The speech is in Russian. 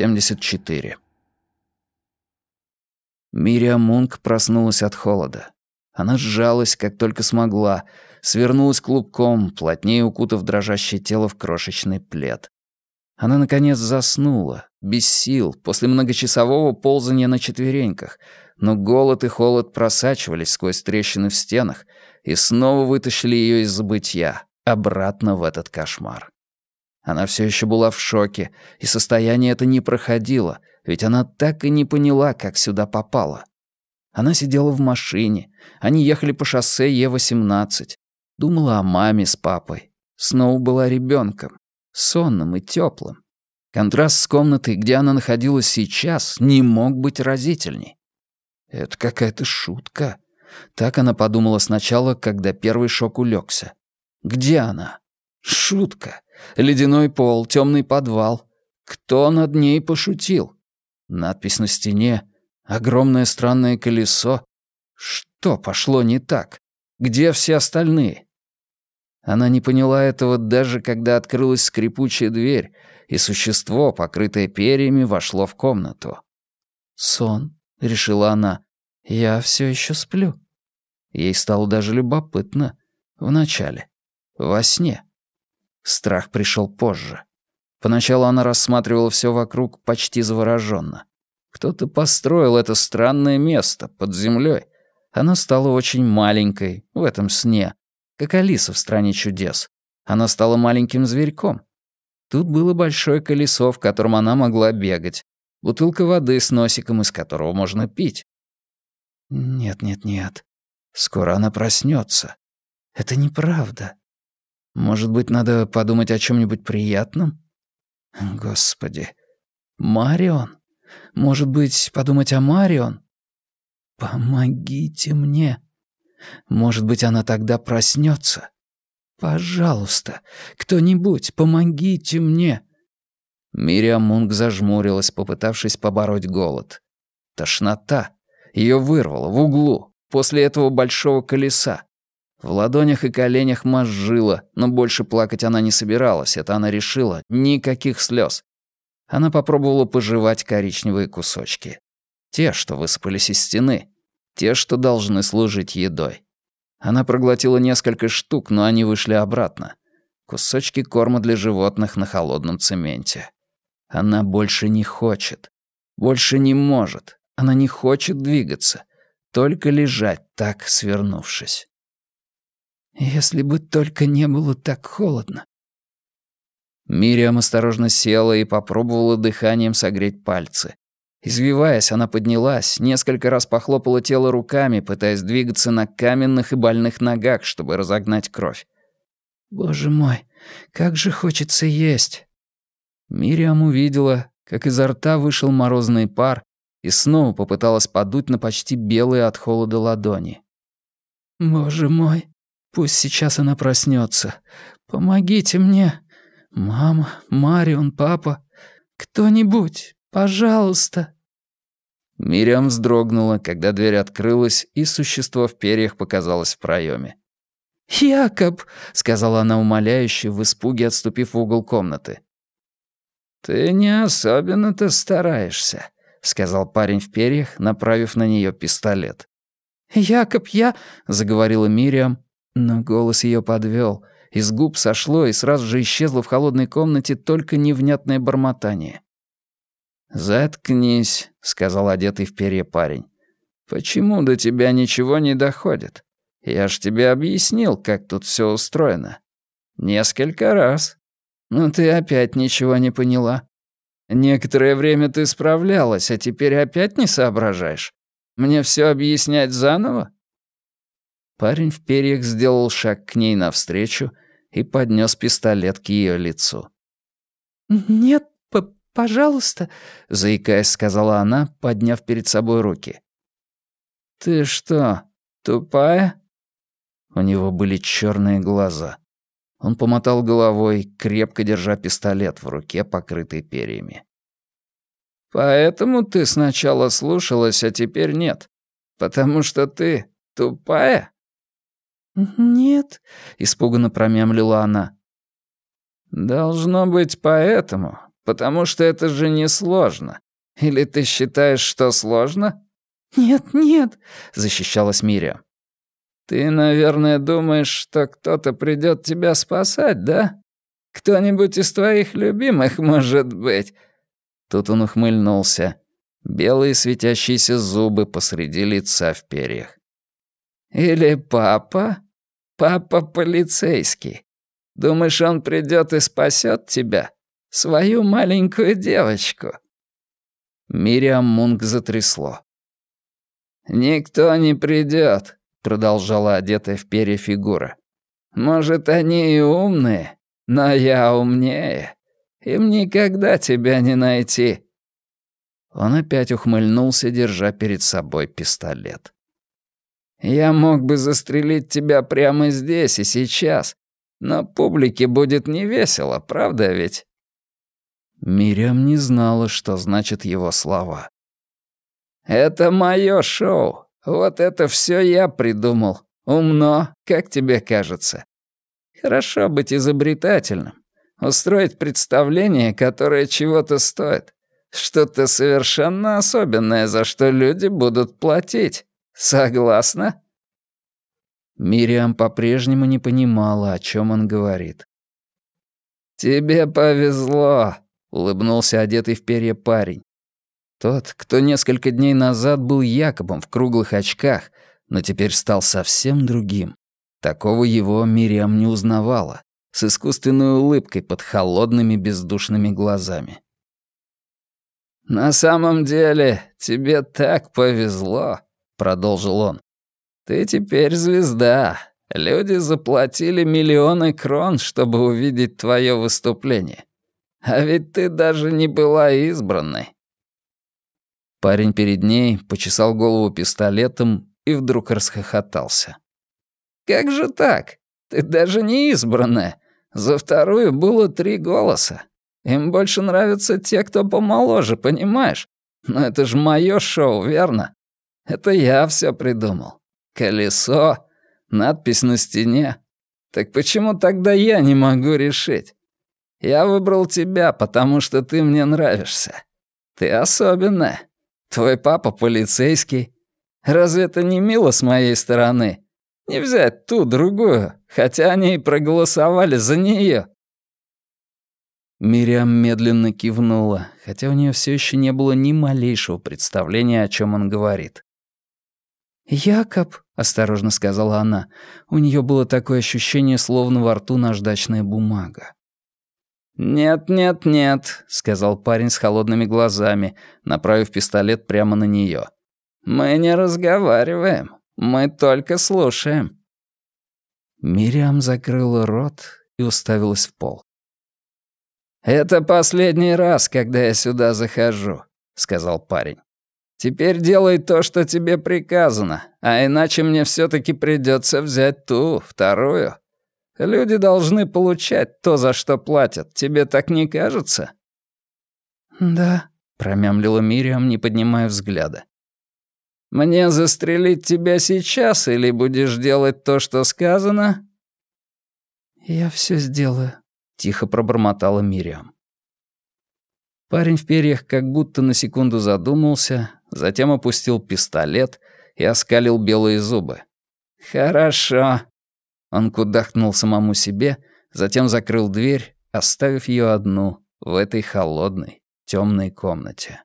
74. Мириам Мунк проснулась от холода. Она сжалась, как только смогла, свернулась клубком, плотнее укутав дрожащее тело в крошечный плед. Она, наконец, заснула, без сил, после многочасового ползания на четвереньках, но голод и холод просачивались сквозь трещины в стенах и снова вытащили ее из забытья, обратно в этот кошмар. Она все еще была в шоке, и состояние это не проходило, ведь она так и не поняла, как сюда попала. Она сидела в машине, они ехали по шоссе Е-18, думала о маме с папой. Снова была ребенком, сонным и теплым. Контраст с комнатой, где она находилась сейчас, не мог быть разительней. Это какая-то шутка. Так она подумала сначала, когда первый шок улегся. Где она? Шутка. Ледяной пол, темный подвал. Кто над ней пошутил? Надпись на стене. Огромное странное колесо. Что пошло не так? Где все остальные? Она не поняла этого даже когда открылась скрипучая дверь, и существо, покрытое перьями, вошло в комнату. «Сон», — решила она, — «я все еще сплю». Ей стало даже любопытно. Вначале. Во сне. Страх пришел позже. Поначалу она рассматривала все вокруг почти завороженно. Кто-то построил это странное место под землей. Она стала очень маленькой в этом сне, как Алиса в «Стране чудес». Она стала маленьким зверьком. Тут было большое колесо, в котором она могла бегать. Бутылка воды с носиком, из которого можно пить. Нет-нет-нет. Скоро она проснется. Это неправда. Может быть, надо подумать о чем-нибудь приятном? Господи. Марион? Может быть, подумать о Марион? Помогите мне. Может быть, она тогда проснется. Пожалуйста, кто-нибудь, помогите мне. Мириам Мунг зажмурилась, попытавшись побороть голод. Тошнота. Ее вырвало в углу, после этого большого колеса. В ладонях и коленях мозжила, но больше плакать она не собиралась, это она решила, никаких слез. Она попробовала пожевать коричневые кусочки. Те, что высыпались из стены, те, что должны служить едой. Она проглотила несколько штук, но они вышли обратно. Кусочки корма для животных на холодном цементе. Она больше не хочет. Больше не может. Она не хочет двигаться. Только лежать так, свернувшись. Если бы только не было так холодно. Мириам осторожно села и попробовала дыханием согреть пальцы. Извиваясь, она поднялась, несколько раз похлопала тело руками, пытаясь двигаться на каменных и больных ногах, чтобы разогнать кровь. «Боже мой, как же хочется есть!» Мириам увидела, как изо рта вышел морозный пар, и снова попыталась подуть на почти белые от холода ладони. «Боже мой, Пусть сейчас она проснется. Помогите мне. Мама, Марион, папа. Кто-нибудь, пожалуйста. Мириам вздрогнула, когда дверь открылась, и существо в перьях показалось в проеме. «Якоб!» — сказала она умоляюще, в испуге отступив в угол комнаты. «Ты не особенно-то стараешься», — сказал парень в перьях, направив на нее пистолет. «Якоб, я...» — заговорила Мириам, но голос ее подвел. Из губ сошло и сразу же исчезло в холодной комнате только невнятное бормотание. «Заткнись», — сказал одетый в перья парень. «Почему до тебя ничего не доходит? Я ж тебе объяснил, как тут все устроено. Несколько раз. Но ты опять ничего не поняла. Некоторое время ты справлялась, а теперь опять не соображаешь. Мне все объяснять заново?» Парень в перьях сделал шаг к ней навстречу и поднес пистолет к ее лицу. «Нет, пожалуйста», — заикаясь, сказала она, подняв перед собой руки. «Ты что, тупая?» У него были черные глаза. Он помотал головой, крепко держа пистолет в руке, покрытый перьями. «Поэтому ты сначала слушалась, а теперь нет. Потому что ты тупая?» «Нет», — испуганно промямлила она. «Должно быть поэтому, потому что это же не сложно. Или ты считаешь, что сложно?» «Нет, нет», — защищалась Мириам. «Ты, наверное, думаешь, что кто-то придет тебя спасать, да? Кто-нибудь из твоих любимых, может быть?» Тут он ухмыльнулся. Белые светящиеся зубы посреди лица в перьях. «Или папа? Папа полицейский. Думаешь, он придет и спасет тебя? Свою маленькую девочку?» Мириам Мунк затрясло. «Никто не придет, продолжала одетая в перья фигура. «Может, они и умные, но я умнее. Им никогда тебя не найти». Он опять ухмыльнулся, держа перед собой пистолет. «Я мог бы застрелить тебя прямо здесь и сейчас, но публике будет невесело, правда ведь?» Мириам не знала, что значат его слова. «Это мое шоу. Вот это все я придумал. Умно, как тебе кажется? Хорошо быть изобретательным. Устроить представление, которое чего-то стоит. Что-то совершенно особенное, за что люди будут платить. Согласна?» Мириам по-прежнему не понимала, о чем он говорит. «Тебе повезло», — улыбнулся одетый в перья парень. Тот, кто несколько дней назад был Якобом в круглых очках, но теперь стал совсем другим. Такого его Мириам не узнавала, с искусственной улыбкой под холодными бездушными глазами. «На самом деле, тебе так повезло», — продолжил он. «Ты теперь звезда. Люди заплатили миллионы крон, чтобы увидеть твое выступление. А ведь ты даже не была избранной. Парень перед ней почесал голову пистолетом и вдруг расхохотался. «Как же так? Ты даже не избранная. За вторую было три голоса. Им больше нравятся те, кто помоложе, понимаешь? Но это же моё шоу, верно? Это я всё придумал. Колесо, надпись на стене. Так почему тогда я не могу решить? Я выбрал тебя, потому что ты мне нравишься. Ты особенная. Твой папа полицейский. Разве это не мило с моей стороны? Не взять ту другую, хотя они и проголосовали за нее. Мириам медленно кивнула, хотя у нее все еще не было ни малейшего представления, о чем он говорит. «Якоб», — осторожно сказала она, у нее было такое ощущение, словно во рту наждачная бумага. «Нет-нет-нет», — сказал парень с холодными глазами, направив пистолет прямо на нее. «Мы не разговариваем, мы только слушаем». Мириам закрыла рот и уставилась в пол. «Это последний раз, когда я сюда захожу», — сказал парень. «Теперь делай то, что тебе приказано, а иначе мне все таки придется взять ту, вторую, Люди должны получать то, за что платят. Тебе так не кажется?» «Да», — промямлила Мириам, не поднимая взгляда. «Мне застрелить тебя сейчас или будешь делать то, что сказано?» «Я все сделаю», — тихо пробормотала Мириам. Парень в перьях как будто на секунду задумался, затем опустил пистолет и оскалил белые зубы. «Хорошо», он кудахнул самому себе, затем закрыл дверь, оставив ее одну в этой холодной, темной комнате.